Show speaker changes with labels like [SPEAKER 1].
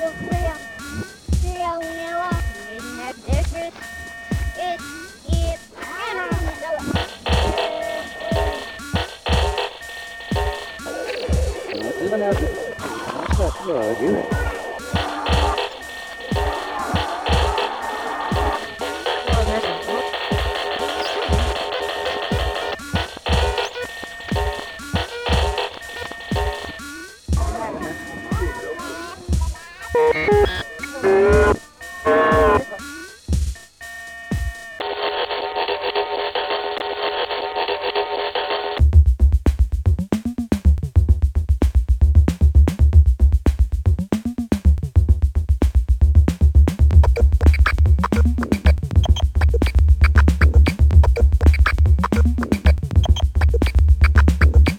[SPEAKER 1] You'll feel, feel me walking in the desert. It's, it's, and on the Even I do.